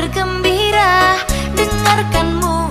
bergembira dengarkanmu.